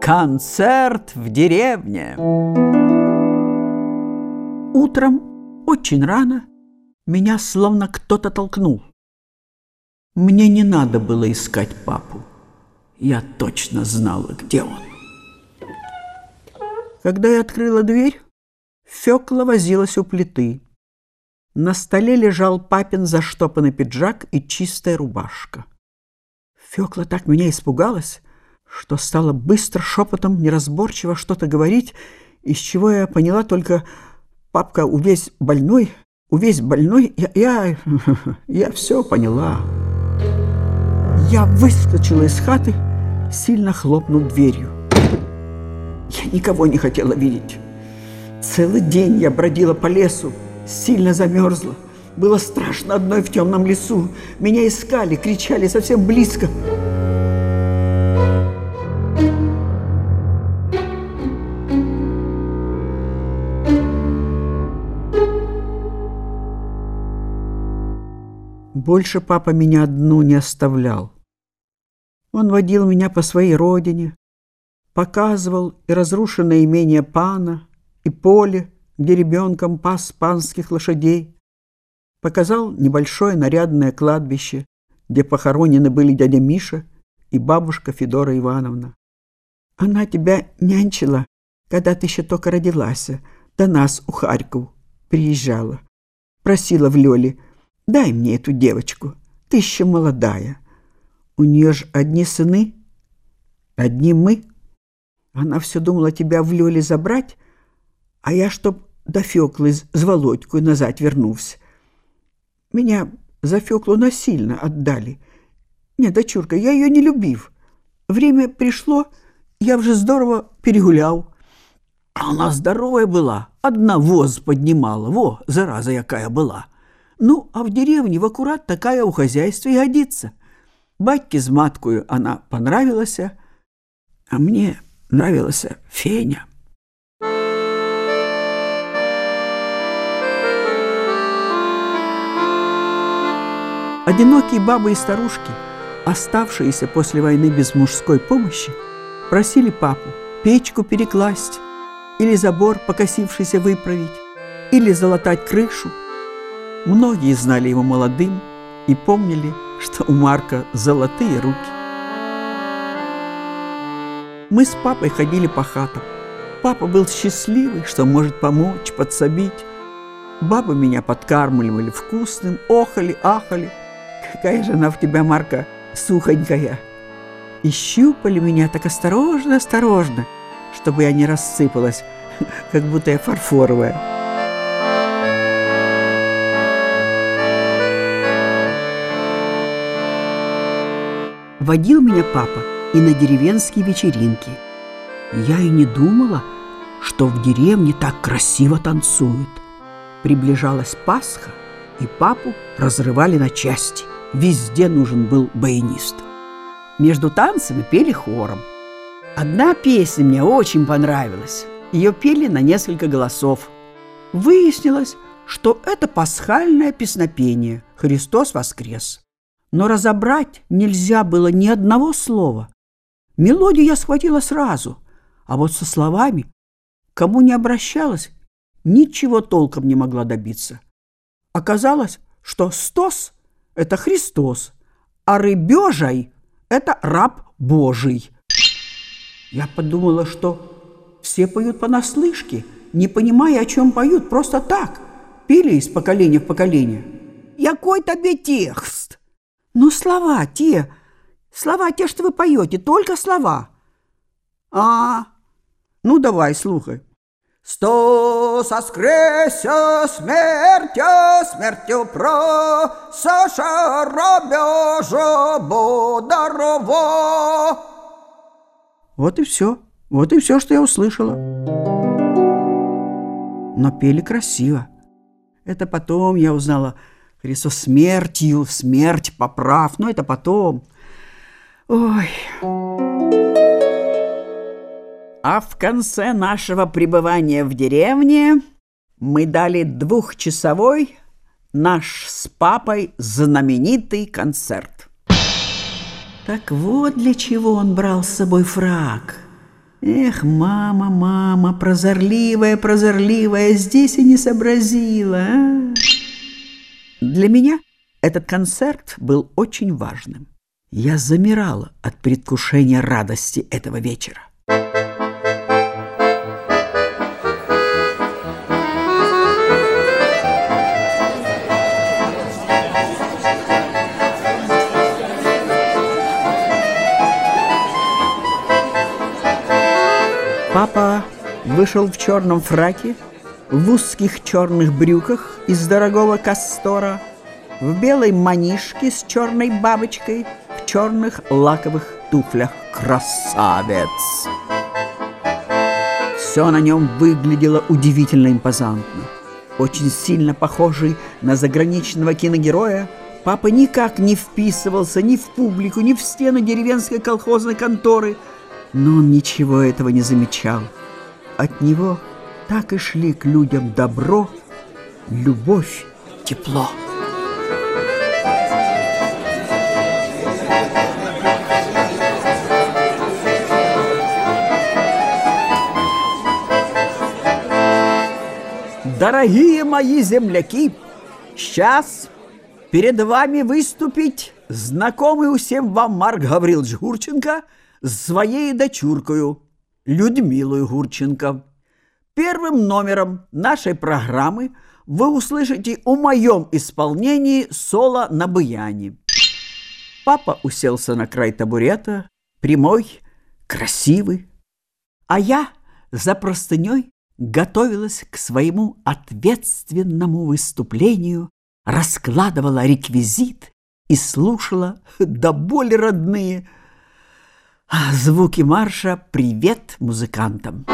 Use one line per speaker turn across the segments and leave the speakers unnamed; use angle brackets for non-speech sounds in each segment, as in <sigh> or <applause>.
Концерт в деревне. Утром, очень рано, меня словно кто-то толкнул. Мне не надо было искать папу. Я точно знала, где он. Когда я открыла дверь, Фёкла возилась у плиты. На столе лежал папин заштопанный пиджак и чистая рубашка. Фёкла так меня испугалась, что стала быстро шепотом неразборчиво что-то говорить, из чего я поняла только «папка увесь больной, увесь больной, я, я, <laughs> я все поняла». Я выскочила из хаты, сильно хлопнув дверью. Я никого не хотела видеть. Целый день я бродила по лесу, сильно замерзла. Было страшно одной в темном лесу. Меня искали, кричали совсем близко. Больше папа меня одну не оставлял. Он водил меня по своей родине, показывал и разрушенное имение пана, и поле, где ребенком пас панских лошадей, показал небольшое нарядное кладбище, где похоронены были дядя Миша и бабушка Федора Ивановна. Она тебя нянчила, когда ты еще только родилась, до нас у Харьков приезжала. Просила в Лёле, дай мне эту девочку, ты еще молодая. У нее ж одни сыны, одни мы. Она все думала тебя в Лёле забрать, а я, чтоб до Фёклы с Володькой назад вернулся. Меня за Фёклу насильно отдали. Нет, дочурка, я ее не любив. Время пришло, я уже здорово перегулял. А она здоровая была, одна воз поднимала. Во, зараза якая была. Ну, а в деревне в аккурат такая у хозяйства и годится. Батьке с маткою она понравилась, а мне нравилась Феня. Одинокие бабы и старушки, оставшиеся после войны без мужской помощи, просили папу печку перекласть или забор покосившийся выправить, или залатать крышу. Многие знали его молодым и помнили, что у Марка золотые руки. Мы с папой ходили по хатам. Папа был счастливый, что может помочь, подсобить. Бабы меня подкармливали вкусным, охали, ахали. Какая же она в тебя, Марка, сухонькая. И щупали меня так осторожно-осторожно, чтобы я не рассыпалась, <laughs> как будто я фарфоровая. Водил меня папа и на деревенские вечеринки. Я и не думала, что в деревне так красиво танцуют. Приближалась Пасха, и папу разрывали на части. Везде нужен был баянист. Между танцами пели хором. Одна песня мне очень понравилась. Ее пели на несколько голосов. Выяснилось, что это пасхальное песнопение «Христос воскрес» но разобрать нельзя было ни одного слова. Мелодию я схватила сразу, а вот со словами, кому не обращалась, ничего толком не могла добиться. Оказалось, что «стос» — это Христос, а «рыбежай» — это раб Божий. Я подумала, что все поют понаслышке, не понимая, о чем поют, просто так, пили из поколения в поколение. «Якой тебе текст?» Ну, слова те, слова те, что вы поете, только слова. А, ну давай, слухай. Сто соскреся смертю, смертю про Саша робежа бодарово. Вот и все, вот и все, что я услышала. Но пели красиво. Это потом я узнала, Христос смертью, смерть поправ, но это потом. Ой. А в конце нашего пребывания в деревне мы дали двухчасовой наш с папой знаменитый концерт. Так вот для чего он брал с собой фраг. Эх, мама, мама, прозорливая, прозорливая, здесь и не сообразила. А? Для меня этот концерт был очень важным. Я замирала от предвкушения радости этого вечера. Папа вышел в черном фраке, в узких черных брюках из дорогого кастора, в белой манишке с черной бабочкой, в черных лаковых туфлях. Красавец! Все на нем выглядело удивительно импозантно. Очень сильно похожий на заграничного киногероя, папа никак не вписывался ни в публику, ни в стены деревенской колхозной конторы – но он ничего этого не замечал. От него так и шли к людям добро, любовь, тепло. Дорогие мои земляки, сейчас перед вами выступить знакомый всем вам Марк Гаврилович Гурченко – з своей дочуркою Людмилой Гурченко. Первым номером нашей программы вы услышите о моем исполнении соло на баяне. Папа уселся на край табурета, прямой, красивый, а я за простыней готовилась к своему ответственному выступлению, раскладывала реквизит и слушала до боли родные – звуки марша «Привет музыкантам».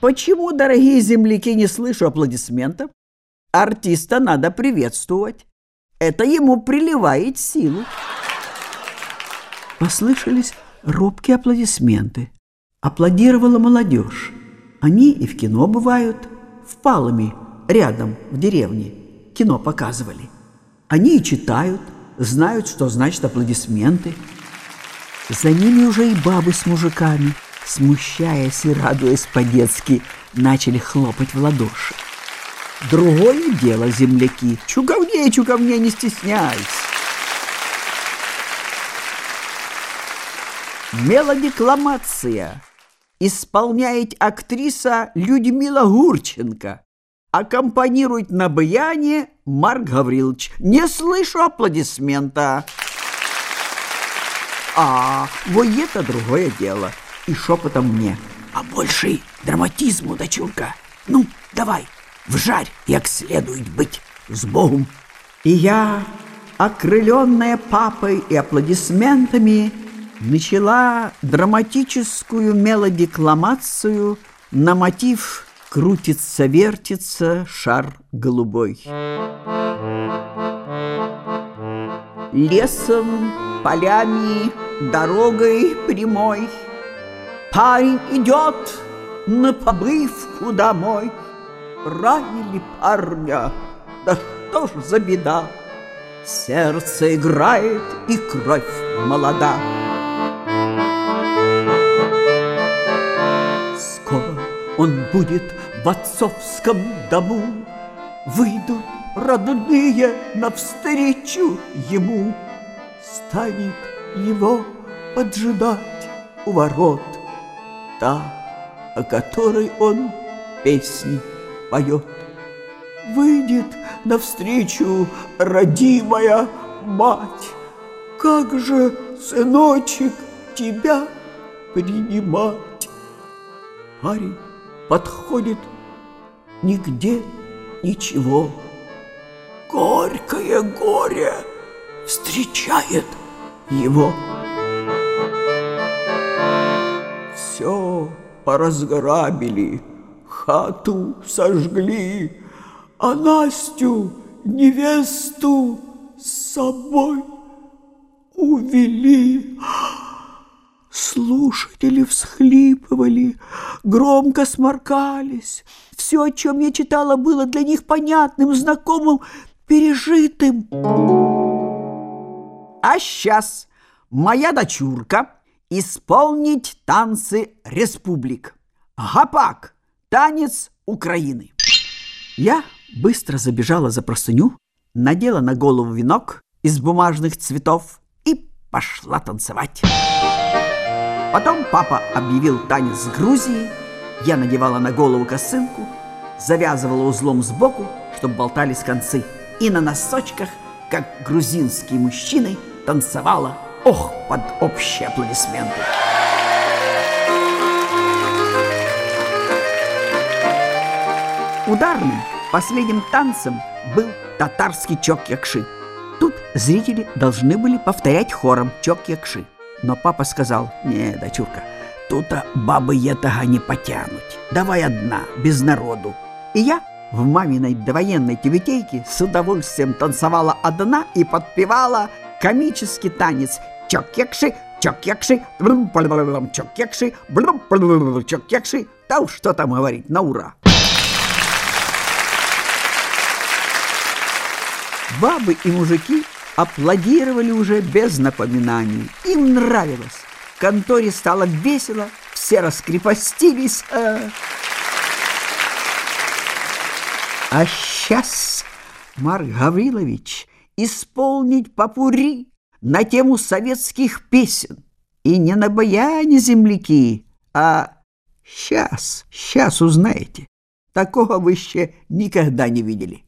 Почему, дорогие земляки, не слышу аплодисментов? Артиста надо приветствовать. Это ему приливает силу. Послышались робкие аплодисменты. Аплодировала молодежь. Они и в кино бывают. В Палами, рядом, в деревне, кино показывали. Они и читают, знают, что значит аплодисменты. За ними уже и бабы с мужиками, смущаясь и радуясь по-детски, начали хлопать в ладоши. Другое дело, земляки, чуговнее, чуговнее, не стесняйся. Мелодекламация исполняет актриса Людмила Гурченко. Аккомпанирует на баяне Марк Гаврилович. Не слышу аплодисмента. А, вот это другое дело. И шепотом мне. А больше драматизму, дочурка. Ну, давай, вжарь, як следует быть. С Богом. И я, окрыленная папой и аплодисментами, начала драматическую мелодекламацию на мотив «Крутится-вертится шар голубой». Лесом, полями, дорогой прямой Парень идет на побывку домой. Ранили парня, да что ж за беда, Сердце играет и кровь молода. Он будет в отцовском дому. Выйдут родные навстречу ему. Станет его поджидать у ворот та, о которой он песни поет. Выйдет навстречу родимая мать. Как же, сыночек, тебя принимать? Парень подходит нигде ничего. Горькое горе встречает его. Поразграбили, хату сожгли, а Настю, невесту, с собой увели. Слушатели всхлипывали, громко сморкались. Все, о чем я читала, было для них понятным, знакомым, пережитым. А сейчас моя дочурка исполнить танцы республик. Гапак – танец Украины. Я быстро забежала за простыню, надела на голову венок из бумажных цветов и пошла танцевать. Потом папа объявил танец Грузии, я надевала на голову косынку, завязывала узлом сбоку, чтобы болтались концы, и на носочках, как грузинские мужчины, танцевала, ох, под общие аплодисменты. Ударным последним танцем был татарский чок-якши. Тут зрители должны были повторять хором чок-якши. Но папа сказал, не, дочурка, тут бабы этого не потянуть. Давай одна, без народу. И я в маминой довоенной тюбетейке с удовольствием танцевала одна и подпевала комический танец чок-якши, чок-якши, чок-якши. Да уж что там говорить, на ура. Бабы и мужики аплодировали уже без напоминаний. Им нравилось. В конторе стало весело, все раскрепостились. А, а сейчас, Марк Гаврилович, исполнить попури на тему советских песен. И не на баяне земляки, а сейчас, сейчас узнаете. Такого вы еще никогда не видели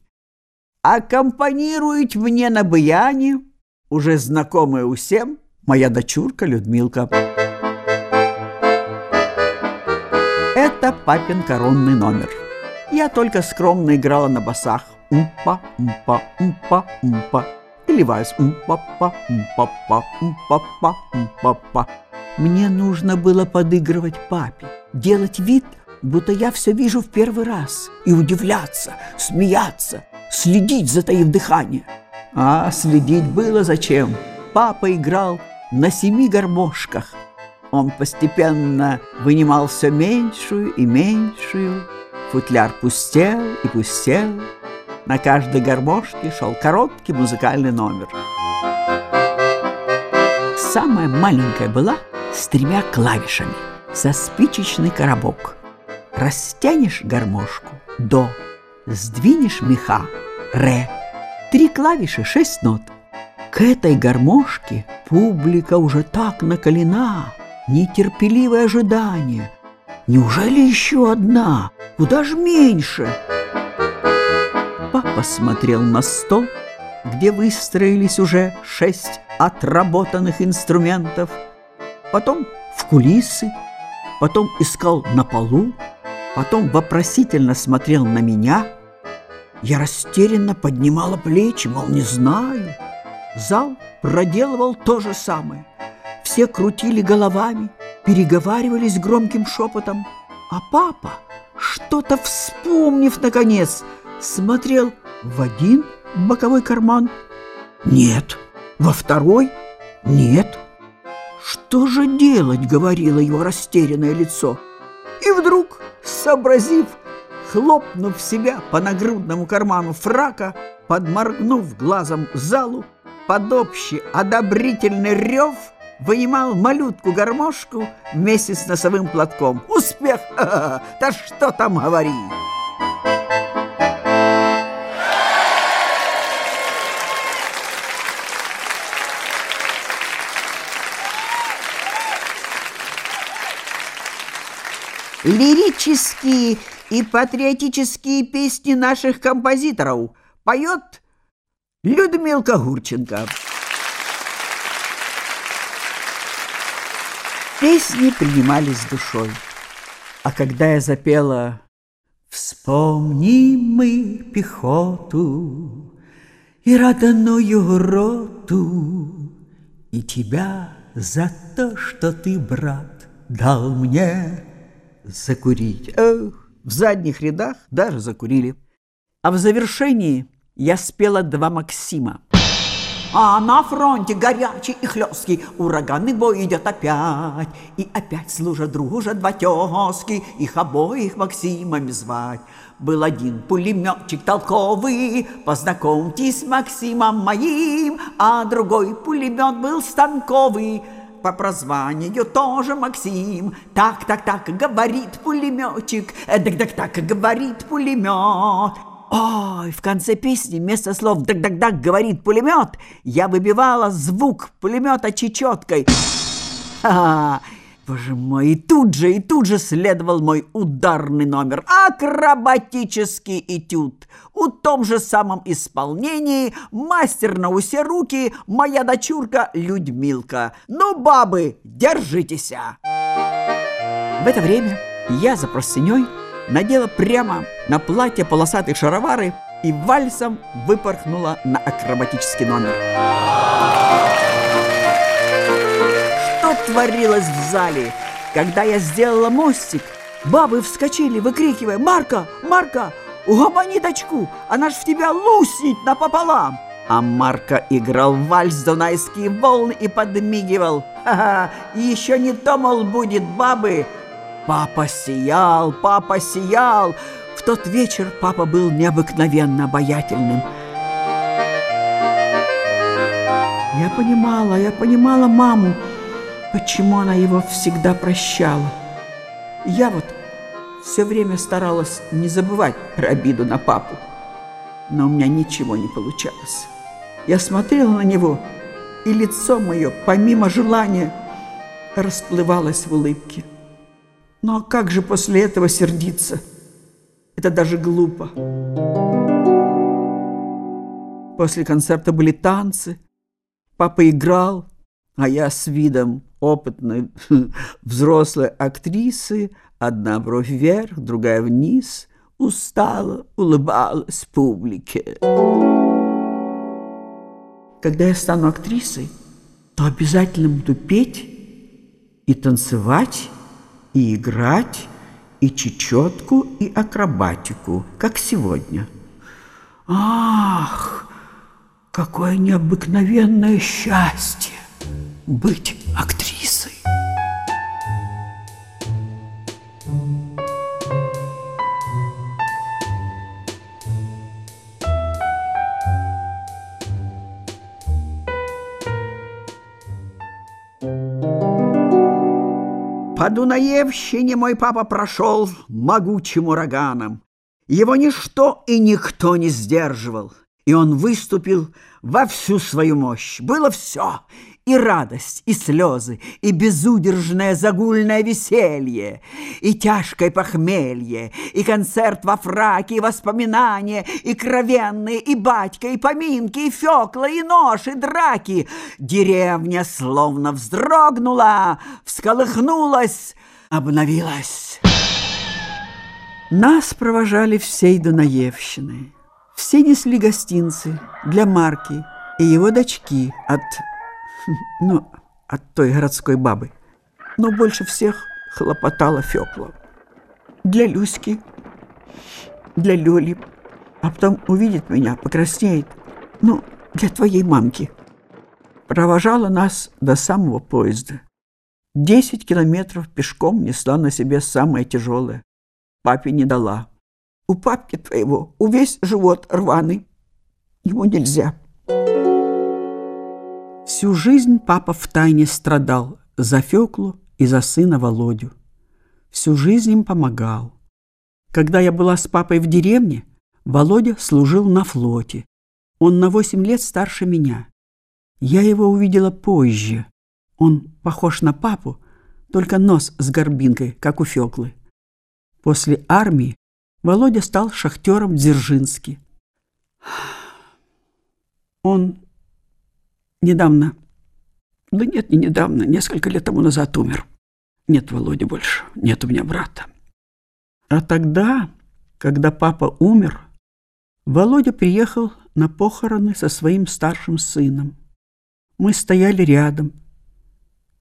аккомпанирует мне на баяне уже знакомая усем моя дочурка Людмилка. Это папин коронный номер. Я только скромно играла на басах. Умпа, умпа, умпа, умпа. Или вальс. Умпа-па, умпа-па, умпа-па, умпа-па. Мне нужно было подыгрывать папе, делать вид, будто я все вижу в первый раз, и удивляться, смеяться, следить, затаив дыхание. А следить было зачем? Папа играл на семи гармошках. Он постепенно вынимал все меньшую и меньшую. Футляр пустел и пустел. На каждой гармошке шел короткий музыкальный номер. Самая маленькая была с тремя клавишами, со спичечный коробок. Растянешь гармошку – до – сдвинешь меха – ре. Три клавиши, шесть нот. К этой гармошке публика уже так накалена, нетерпеливое ожидание. Неужели еще одна? Куда ж меньше? Папа смотрел на стол, где выстроились уже шесть отработанных инструментов, потом в кулисы, потом искал на полу, потом вопросительно смотрел на меня. Я растерянно поднимала плечи, мол, не знаю. Зал проделывал то же самое. Все крутили головами, переговаривались громким шепотом. А папа, что-то вспомнив наконец, смотрел в один боковой карман. Нет, во второй нет. Что же делать, говорило его растерянное лицо. И вдруг сообразив, хлопнув себя по нагрудному карману фрака, подморгнув глазом залу, под общий одобрительный рев вынимал малютку-гармошку вместе с носовым платком. Успех! <laughs> Да что там говорить! Лирические и патриотические песни наших композиторов поет Людмилка Гурченко. Песни принимались душой. А когда я запела «Вспомни мы пехоту и родную роту, и тебя за то, что ты, брат, дал мне закурить. Эх, в задних рядах даже закурили. А в завершении я спела два Максима. А на фронте горячий и хлесткий Ураганный бой идет опять. И опять служат дружат два тезки, Их обоих Максимами звать. Был один пулеметчик толковый, Познакомьтесь с Максимом моим, А другой пулемет был станковый, по прозванию тоже Максим. Так, так, так, говорит пулеметчик, так, так, так, говорит пулемет. Ой, в конце песни вместо слов «дак-дак-дак» говорит пулемет, я выбивала звук пулемета чечеткой. Ха-ха! Боже мой, и тут же, и тут же следовал мой ударный номер. Акробатический этюд. У том же самом исполнении мастер на усе руки моя дочурка Людмилка. Ну, бабы, держитесь! В это время я за простыней надела прямо на платье полосатые шаровары и вальсом выпорхнула на акробатический номер. Творилось в зале. Когда я сделала мостик, бабы вскочили, выкрикивая «Марка! Марка! Угомони дочку! Она ж в тебя луснет напополам!» А Марка играл вальс дунайские волны и подмигивал. Ха-ха, еще не то, мол, будет бабы. Папа сиял, папа сиял. В тот вечер папа был необыкновенно обаятельным. Я понимала, я понимала маму, Почему она его всегда прощала? Я вот все время старалась не забывать про обиду на папу. Но у меня ничего не получалось. Я смотрела на него, и лицо мое, помимо желания, расплывалось в улыбке. Ну а как же после этого сердиться? Это даже глупо. После концерта были танцы, папа играл, а я с видом опытной <laughs> взрослой актрисы, одна бровь вверх, другая вниз, устала, улыбалась публике. Когда я стану актрисой, то обязательно буду петь и танцевать, и играть, и чечетку, и акробатику, как сегодня. Ах, какое необыкновенное счастье! быть актрисой. По Дунаевщине мой папа прошел могучим ураганом. Его ничто и никто не сдерживал, и он выступил во всю свою мощь. Было все и радость, и слезы, и безудержное загульное веселье, и тяжкое похмелье, и концерт во фраке, и воспоминания, и кровенные, и батька, и поминки, и фекла, и нож, и драки. Деревня словно вздрогнула, всколыхнулась, обновилась. Нас провожали всей Дунаевщины. Все несли гостинцы для Марки и его дочки от <laughs> ну, от той городской бабы. Но больше всех хлопотала Фёкла. Для Люськи, для Лёли. А потом увидит меня, покраснеет. Ну, для твоей мамки. Провожала нас до самого поезда. Десять километров пешком несла на себе самое тяжелое. Папе не дала. У папки твоего у весь живот рваный. Ему нельзя. Всю жизнь папа втайне страдал за Феклу и за сына Володю. Всю жизнь им помогал. Когда я была с папой в деревне, Володя служил на флоте. Он на восемь лет старше меня. Я его увидела позже. Он похож на папу, только нос с горбинкой, как у Феклы. После армии Володя стал шахтером в Дзержинске. Он Недавно, да нет, не недавно, несколько лет тому назад умер. Нет Володи больше, нет у меня брата. А тогда, когда папа умер, Володя приехал на похороны со своим старшим сыном. Мы стояли рядом,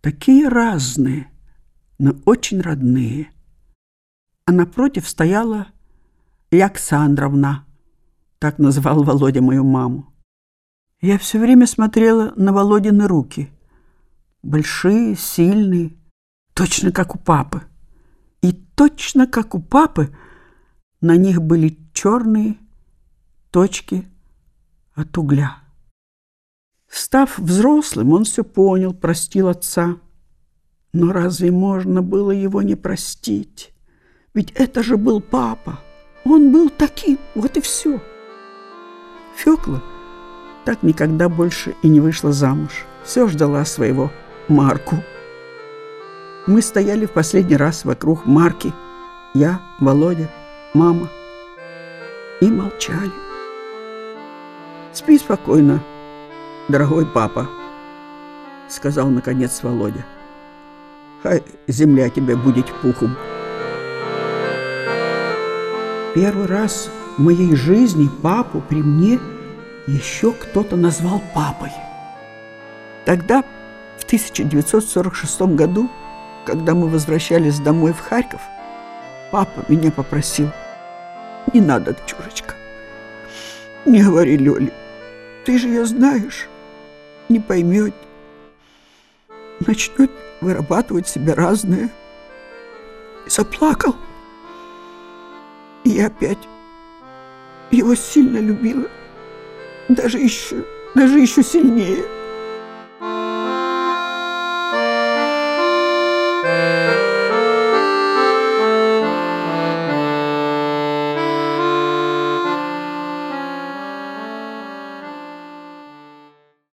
такие разные, но очень родные. А напротив стояла Александровна, так назвал Володя мою маму. Я все время смотрела на Володины руки. Большие, сильные, точно как у папы. И точно как у папы на них были черные точки от угля. Став взрослым, он все понял, простил отца. Но разве можно было его не простить? Ведь это же был папа. Он был таким, вот и все. Фёкла так никогда больше и не вышла замуж. Все ждала своего Марку. Мы стояли в последний раз вокруг Марки. Я, Володя, мама. И молчали. «Спи спокойно, дорогой папа», — сказал наконец Володя. «Хай земля тебе будет пухом». Первый раз в моей жизни папу при мне еще кто-то назвал папой. Тогда, в 1946 году, когда мы возвращались домой в Харьков, папа меня попросил, не надо, дочурочка, не говори Лёле, ты же ее знаешь, не поймет, начнет вырабатывать себе разное. И заплакал. И я опять его сильно любила, даже еще, даже еще сильнее.